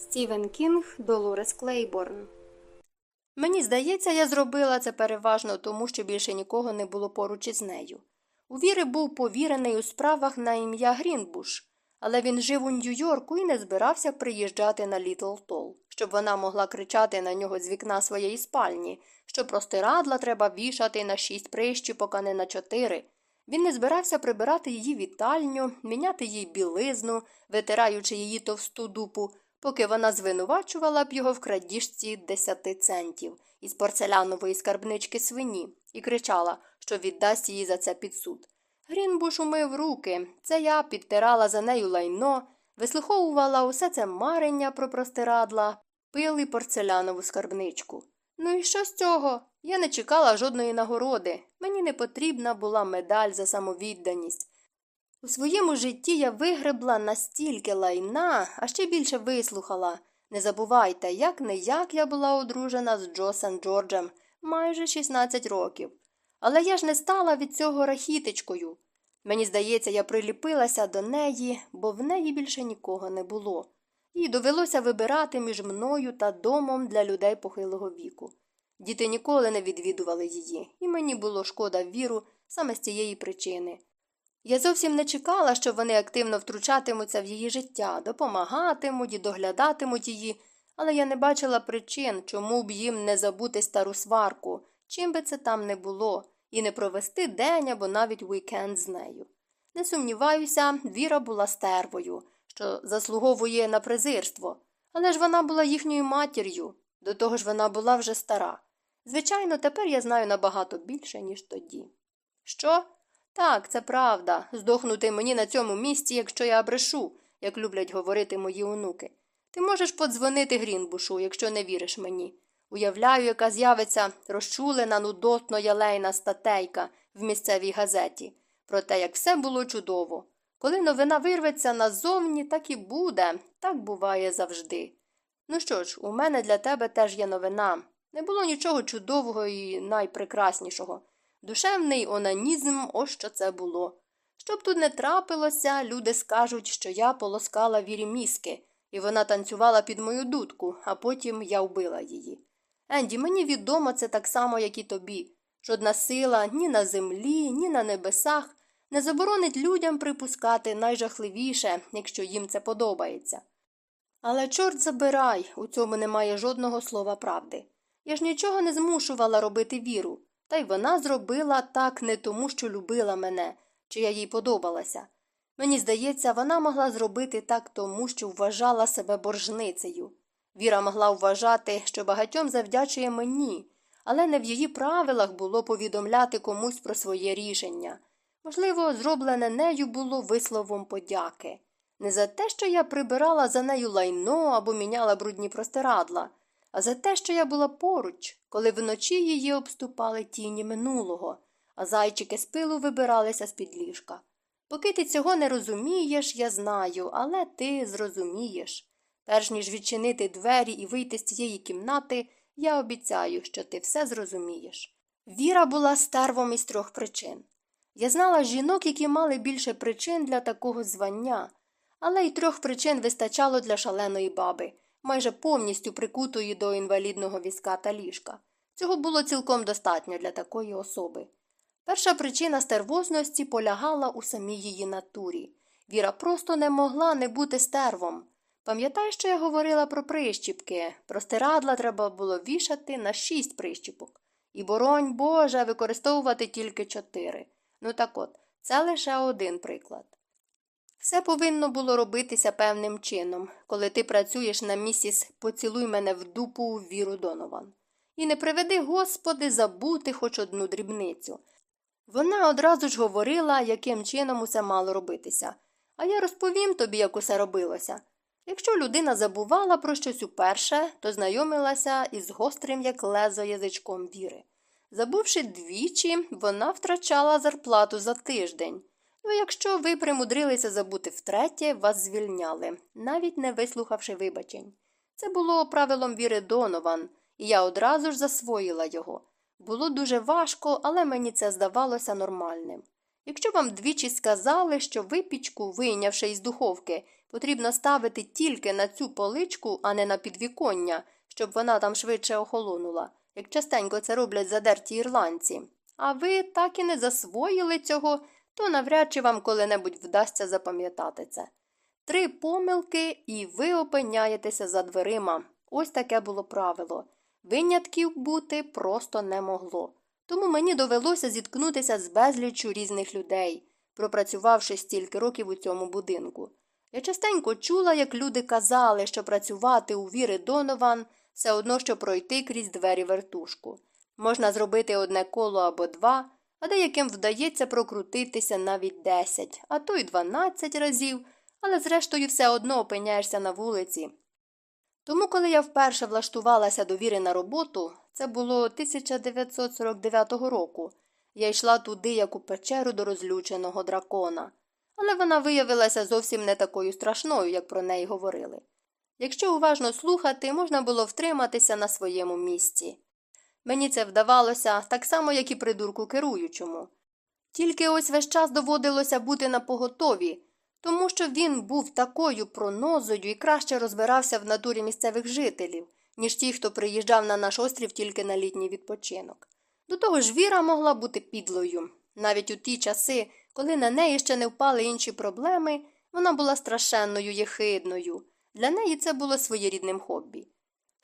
Стівен Кінг, Долорес Клейборн. Мені здається, я зробила це переважно тому, що більше нікого не було поруч із нею. У Віри був повірений у справах на ім'я Грінбуш, але він жив у Нью-Йорку і не збирався приїжджати на Літл Тол, щоб вона могла кричати на нього з вікна своєї спальні, що простирадла треба вішати на шість прищіпок, а не на чотири. Він не збирався прибирати її вітальню, міняти їй білизну, витираючи її товсту дупу, поки вона звинувачувала б його в крадіжці десяти центів із порцелянової скарбнички свині і кричала, що віддасть її за це під суд. Грінбуш умив руки. Це я підтирала за нею лайно, вислуховувала усе це марення про простирадла, пили порцелянову скарбничку. Ну і що з цього? Я не чекала жодної нагороди. Мені не потрібна була медаль за самовідданість. У своєму житті я вигребла настільки лайна, а ще більше вислухала. Не забувайте, як не як я була одружена з Джо Сен Джорджем майже 16 років. Але я ж не стала від цього рахітичкою. Мені здається, я приліпилася до неї, бо в неї більше нікого не було. Їй довелося вибирати між мною та домом для людей похилого віку. Діти ніколи не відвідували її, і мені було шкода віру саме з цієї причини. Я зовсім не чекала, що вони активно втручатимуться в її життя, допомагатимуть і доглядатимуть її, але я не бачила причин, чому б їм не забути стару сварку, чим би це там не було, і не провести день або навіть уікенд з нею. Не сумніваюся, Віра була стервою, що заслуговує на презирство, але ж вона була їхньою матір'ю, до того ж вона була вже стара. Звичайно, тепер я знаю набагато більше, ніж тоді. Що? Так, це правда, здохнути мені на цьому місці, якщо я брешу, як люблять говорити мої онуки. Ти можеш подзвонити Грінбушу, якщо не віриш мені. Уявляю, яка з'явиться розчулена, нудотно ялейна статейка в місцевій газеті, про те, як все було чудово. Коли новина вирветься назовні, так і буде, так буває завжди. Ну що ж, у мене для тебе теж є новина. Не було нічого чудового і найпрекраснішого. Душевний онанізм, ось що це було. Щоб тут не трапилося, люди скажуть, що я полоскала вірі мізки, і вона танцювала під мою дудку, а потім я вбила її. Енді, мені відомо це так само, як і тобі. Жодна сила ні на землі, ні на небесах не заборонить людям припускати найжахливіше, якщо їм це подобається. Але, чорт забирай, у цьому немає жодного слова правди. Я ж нічого не змушувала робити віру, та й вона зробила так не тому, що любила мене, чи я їй подобалася. Мені здається, вона могла зробити так тому, що вважала себе боржницею. Віра могла вважати, що багатьом завдячує мені, але не в її правилах було повідомляти комусь про своє рішення. Можливо, зроблене нею було висловом подяки. Не за те, що я прибирала за нею лайно або міняла брудні простирадла, а за те, що я була поруч, коли вночі її обступали тіні минулого, а зайчики з пилу вибиралися з під ліжка. Поки ти цього не розумієш, я знаю, але ти зрозумієш. Перш ніж відчинити двері і вийти з цієї кімнати, я обіцяю, що ти все зрозумієш. Віра була стервом із трьох причин. Я знала жінок, які мали більше причин для такого звання, але й трьох причин вистачало для шаленої баби, майже повністю прикутої до інвалідного візка та ліжка. Цього було цілком достатньо для такої особи. Перша причина стервозності полягала у самій її натурі. Віра просто не могла не бути стервом. Пам'ятаєш, що я говорила про прищіпки? Простирадла треба було вішати на шість прищіпок. І, боронь Боже, використовувати тільки чотири. Ну так от, це лише один приклад. Все повинно було робитися певним чином, коли ти працюєш на місіс поцілуй мене в дупу віру Донован. І не приведи, Господи, забути хоч одну дрібницю. Вона одразу ж говорила, яким чином усе мало робитися, а я розповім тобі, як усе робилося. Якщо людина забувала про щось уперше, то знайомилася із гострим, як лезо язичком віри. Забувши двічі, вона втрачала зарплату за тиждень. Ну, якщо ви примудрилися забути втретє, вас звільняли, навіть не вислухавши вибачень. Це було правилом віри Донован, і я одразу ж засвоїла його. Було дуже важко, але мені це здавалося нормальним. Якщо вам двічі сказали, що випічку, вийнявши із духовки, потрібно ставити тільки на цю поличку, а не на підвіконня, щоб вона там швидше охолонула, як частенько це роблять задерті ірландці, а ви так і не засвоїли цього, то навряд чи вам коли-небудь вдасться запам'ятати це. Три помилки, і ви опиняєтеся за дверима. Ось таке було правило. Винятків бути просто не могло. Тому мені довелося зіткнутися з безліччю різних людей, пропрацювавши стільки років у цьому будинку. Я частенько чула, як люди казали, що працювати у віри Донован все одно, що пройти крізь двері вертушку. Можна зробити одне коло або два, а деяким вдається прокрутитися навіть десять, а то й дванадцять разів, але зрештою все одно опиняєшся на вулиці. Тому, коли я вперше влаштувалася до віри на роботу, це було 1949 року, я йшла туди, як у печеру до розлюченого дракона. Але вона виявилася зовсім не такою страшною, як про неї говорили. Якщо уважно слухати, можна було втриматися на своєму місці. Мені це вдавалося так само, як і придурку керуючому. Тільки ось весь час доводилося бути на поготові, тому що він був такою пронозою і краще розбирався в натурі місцевих жителів, ніж ті, хто приїжджав на наш острів тільки на літній відпочинок. До того ж, віра могла бути підлою. Навіть у ті часи, коли на неї ще не впали інші проблеми, вона була страшенною єхидною. Для неї це було своєрідним хобі.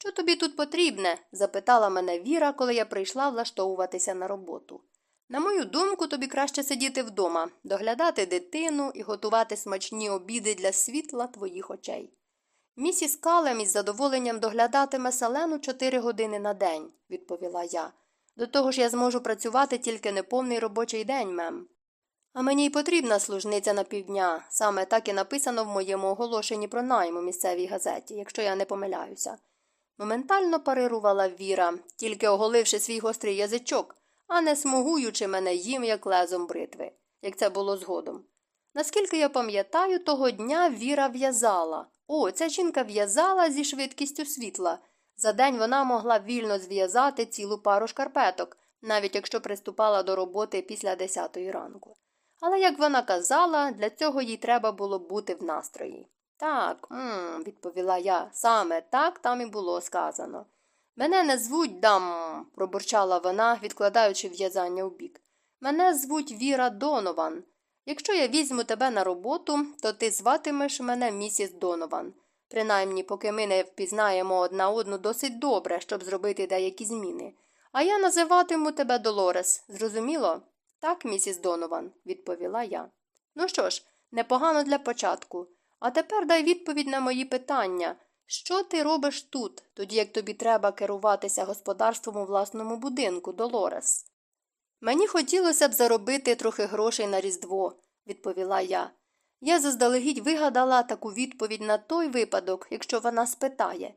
Що тобі тут потрібне? запитала мене Віра, коли я прийшла влаштовуватися на роботу. На мою думку, тобі краще сидіти вдома, доглядати дитину і готувати смачні обіди для світла твоїх очей. Місіс Калем із задоволенням доглядатиме селену чотири години на день, відповіла я. До того ж я зможу працювати тільки неповний робочий день, мем. А мені й потрібна служниця на півдня, саме так і написано в моєму оголошенні про найм у місцевій газеті, якщо я не помиляюся. Моментально парирувала Віра, тільки оголивши свій гострий язичок, а не смугуючи мене їм, як лезом бритви, як це було згодом. Наскільки я пам'ятаю, того дня Віра в'язала. О, ця жінка в'язала зі швидкістю світла. За день вона могла вільно зв'язати цілу пару шкарпеток, навіть якщо приступала до роботи після десятої ранку. Але, як вона казала, для цього їй треба було бути в настрої. Так, м відповіла я, саме так там і було сказано. Мене не звуть дам, пробурчала вона, відкладаючи в'язання у бік. Мене звуть Віра Донован. Якщо я візьму тебе на роботу, то ти зватимеш мене місіс Донован. Принаймні, поки ми не впізнаємо одна одну досить добре, щоб зробити деякі зміни. А я називатиму тебе Долорес, зрозуміло? Так, місіс Донован, відповіла я. Ну що ж, непогано для початку. А тепер дай відповідь на мої питання. Що ти робиш тут, тоді як тобі треба керуватися господарством у власному будинку, Долорес? Мені хотілося б заробити трохи грошей на Різдво, відповіла я. Я заздалегідь вигадала таку відповідь на той випадок, якщо вона спитає.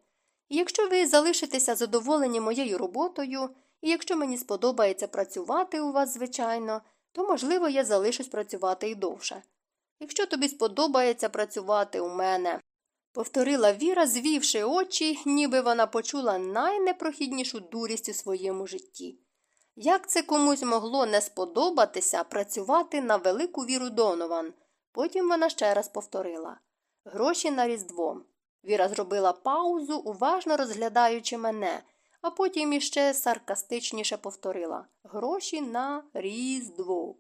І якщо ви залишитеся задоволені моєю роботою, і якщо мені сподобається працювати у вас, звичайно, то, можливо, я залишусь працювати і довше. Якщо тобі сподобається працювати у мене, повторила Віра, звівши очі, ніби вона почула найнепрохіднішу дурість у своєму житті. Як це комусь могло не сподобатися працювати на велику віру Донован? Потім вона ще раз повторила Гроші на Різдво. Віра зробила паузу, уважно розглядаючи мене, а потім іще саркастичніше повторила Гроші на Різдво.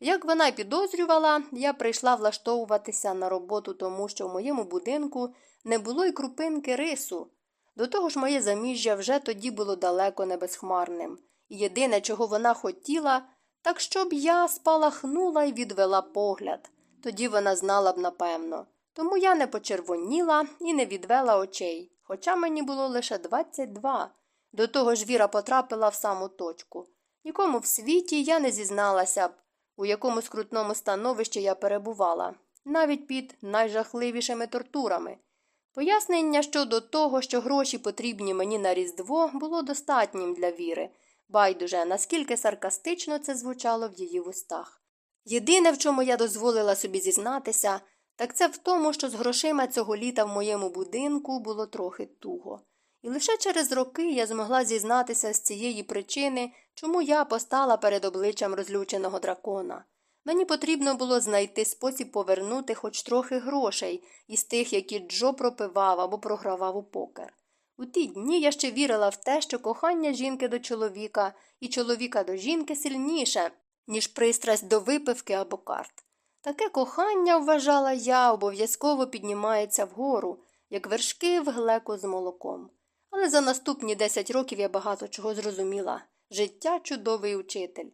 Як вона й підозрювала, я прийшла влаштовуватися на роботу тому, що в моєму будинку не було й крупинки рису. До того ж, моє заміжжя вже тоді було далеко не безхмарним, і єдине, чого вона хотіла, так щоб я спалахнула і відвела погляд. Тоді вона знала б напевно. Тому я не почервоніла і не відвела очей, хоча мені було лише 22. До того ж Віра потрапила в саму точку. Нікому в світі я не зізналася б, у якому скрутному становищі я перебувала, навіть під найжахливішими тортурами. Пояснення щодо того, що гроші потрібні мені на Різдво, було достатнім для віри, байдуже, наскільки саркастично це звучало в її вустах. Єдине, в чому я дозволила собі зізнатися, так це в тому, що з грошима цього літа в моєму будинку було трохи туго. І лише через роки я змогла зізнатися з цієї причини, чому я постала перед обличчям розлюченого дракона. Мені потрібно було знайти спосіб повернути хоч трохи грошей із тих, які Джо пропивав або програвав у покер. У ті дні я ще вірила в те, що кохання жінки до чоловіка і чоловіка до жінки сильніше, ніж пристрасть до випивки або карт. Таке кохання, вважала я, обов'язково піднімається вгору, як вершки в глеку з молоком. Але за наступні десять років я багато чого зрозуміла життя чудовий учитель.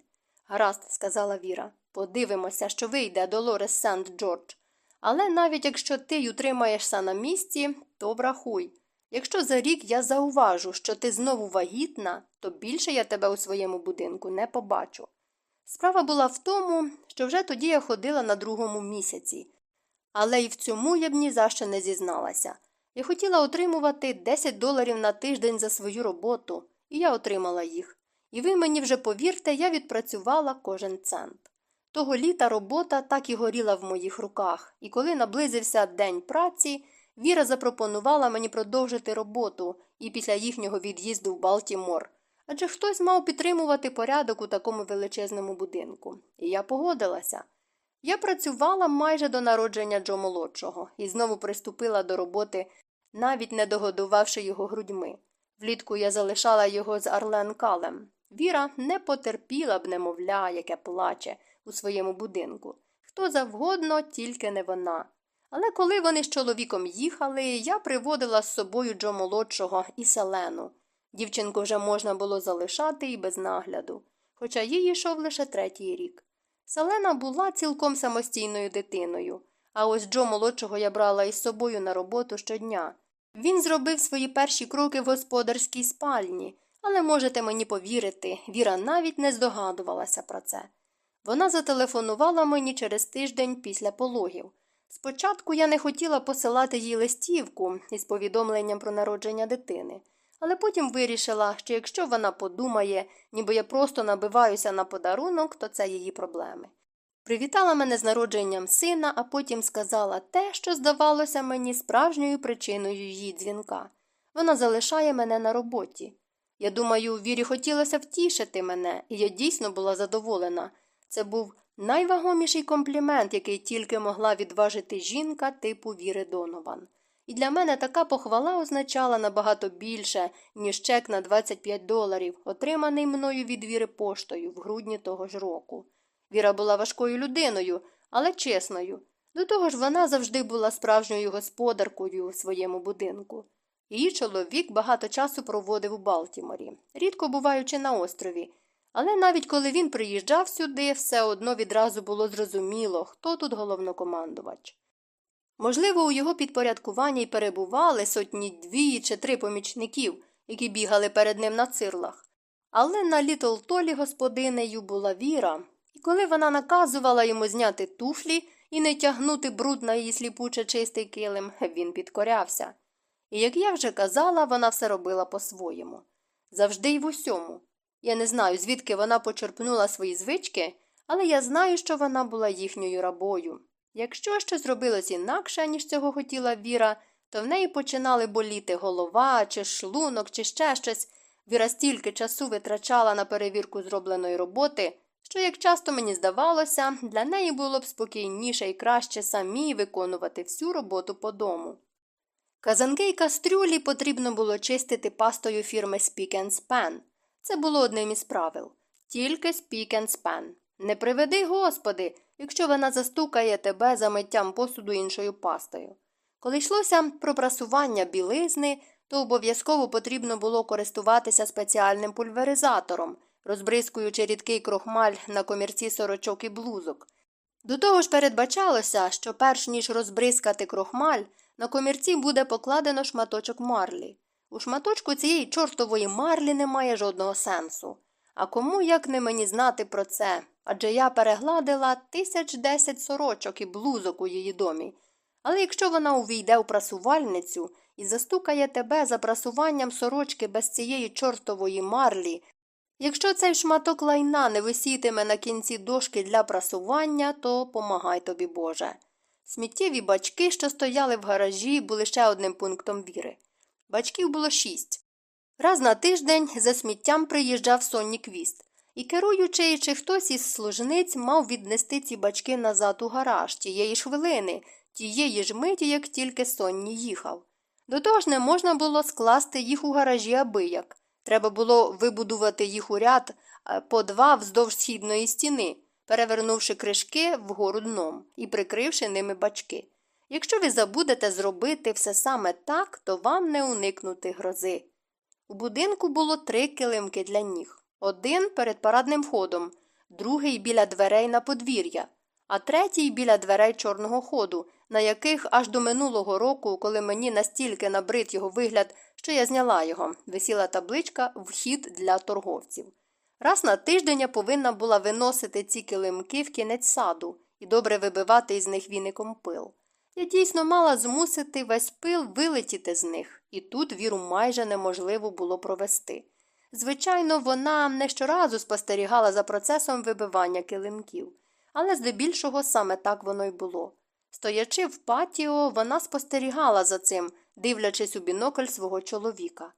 Гаразд, сказала Віра, подивимося, що вийде Долорес Сент Джордж. Але навіть якщо ти й утримаєшся на місці, то врахуй. Якщо за рік я зауважу, що ти знову вагітна, то більше я тебе у своєму будинку не побачу. Справа була в тому, що вже тоді я ходила на другому місяці, але й в цьому я б ні за що не зізналася. Я хотіла отримувати 10 доларів на тиждень за свою роботу, і я отримала їх. І ви мені вже повірте, я відпрацювала кожен цент. Того літа робота так і горіла в моїх руках, і коли наблизився день праці, Віра запропонувала мені продовжити роботу і після їхнього від'їзду в Балтімор. Адже хтось мав підтримувати порядок у такому величезному будинку. І я погодилася. Я працювала майже до народження Джо молодшого і знову приступила до роботи, навіть не догодувавши його грудьми. Влітку я залишала його з Арлен Калем. Віра не потерпіла б немовля, яке плаче у своєму будинку. Хто завгодно, тільки не вона. Але коли вони з чоловіком їхали, я приводила з собою Джо молодшого і селену. Дівчинку вже можна було залишати і без нагляду, хоча їй йшов лише третій рік. Селена була цілком самостійною дитиною, а ось Джо молодшого я брала із собою на роботу щодня. Він зробив свої перші кроки в господарській спальні, але можете мені повірити, Віра навіть не здогадувалася про це. Вона зателефонувала мені через тиждень після пологів. Спочатку я не хотіла посилати їй листівку із повідомленням про народження дитини, але потім вирішила, що якщо вона подумає, ніби я просто набиваюся на подарунок, то це її проблеми. Привітала мене з народженням сина, а потім сказала те, що здавалося мені справжньою причиною її дзвінка. Вона залишає мене на роботі. Я думаю, Вірі хотілося втішити мене, і я дійсно була задоволена. Це був найвагоміший комплімент, який тільки могла відважити жінка типу Віри Донован. І для мене така похвала означала набагато більше, ніж чек на 25 доларів, отриманий мною від Віри поштою в грудні того ж року. Віра була важкою людиною, але чесною. До того ж, вона завжди була справжньою господаркою у своєму будинку. Її чоловік багато часу проводив у Балтіморі, рідко буваючи на острові. Але навіть коли він приїжджав сюди, все одно відразу було зрозуміло, хто тут головнокомандувач. Можливо, у його підпорядкуванні й перебували сотні дві чи три помічників, які бігали перед ним на цирлах. Але на Літл Толі господинею була віра, і коли вона наказувала йому зняти туфлі і не тягнути бруд на її сліпуче чистий килим, він підкорявся. І, як я вже казала, вона все робила по-своєму. Завжди й в усьому. Я не знаю, звідки вона почерпнула свої звички, але я знаю, що вона була їхньою рабою. Якщо щось зробилось інакше, ніж цього хотіла Віра, то в неї починали боліти голова, чи шлунок, чи ще щось. Віра стільки часу витрачала на перевірку зробленої роботи, що, як часто мені здавалося, для неї було б спокійніше і краще самій виконувати всю роботу по дому. Казанки й кастрюлі потрібно було чистити пастою фірми Speak and Span. Це було одним із правил тільки Speak and Span. Не приведи, господи, якщо вона застукає тебе за миттям посуду іншою пастою. Коли йшлося про прасування білизни, то обов'язково потрібно було користуватися спеціальним пульверизатором, розбризкуючи рідкий крохмаль на комірці сорочок і блузок. До того ж передбачалося, що перш ніж розбризкати крохмаль, на комірці буде покладено шматочок марлі. У шматочку цієї чортової марлі немає жодного сенсу. А кому як не мені знати про це? Адже я перегладила тисяч десять сорочок і блузок у її домі. Але якщо вона увійде у прасувальницю і застукає тебе за прасуванням сорочки без цієї чортової марлі, якщо цей шматок лайна не висітиме на кінці дошки для прасування, то помагай тобі, Боже. Сміттєві бачки, що стояли в гаражі, були ще одним пунктом віри. Бачків було шість. Раз на тиждень за сміттям приїжджав Сонні Квіст, І керуючий чи хтось із служниць мав віднести ці бачки назад у гараж тієї ж хвилини, тієї ж миті, як тільки Сонні їхав. До того ж не можна було скласти їх у гаражі абияк. Треба було вибудувати їх у ряд е, по два вздовж східної стіни, перевернувши кришки вгору дном і прикривши ними бачки. Якщо ви забудете зробити все саме так, то вам не уникнути грози. У будинку було три килимки для ніг один перед парадним входом, другий біля дверей на подвір'я, а третій біля дверей чорного ходу, на яких аж до минулого року, коли мені настільки набрид його вигляд, що я зняла його, висіла табличка Вхід для торговців. Раз на тиждень я повинна була виносити ці килимки в кінець саду і добре вибивати із них віником пил. Я дійсно мала змусити весь пил вилетіти з них, і тут віру майже неможливо було провести. Звичайно, вона не щоразу спостерігала за процесом вибивання килимків, але здебільшого саме так воно й було. Стоячи в патіо, вона спостерігала за цим, дивлячись у бінокль свого чоловіка.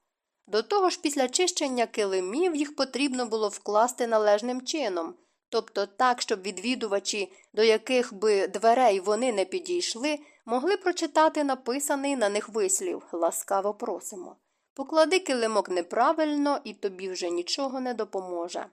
До того ж, після чищення килимів їх потрібно було вкласти належним чином, тобто так, щоб відвідувачі, до яких би дверей вони не підійшли, могли прочитати написаний на них вислів ласкаво просимо. Поклади килимок неправильно, і тобі вже нічого не допоможе.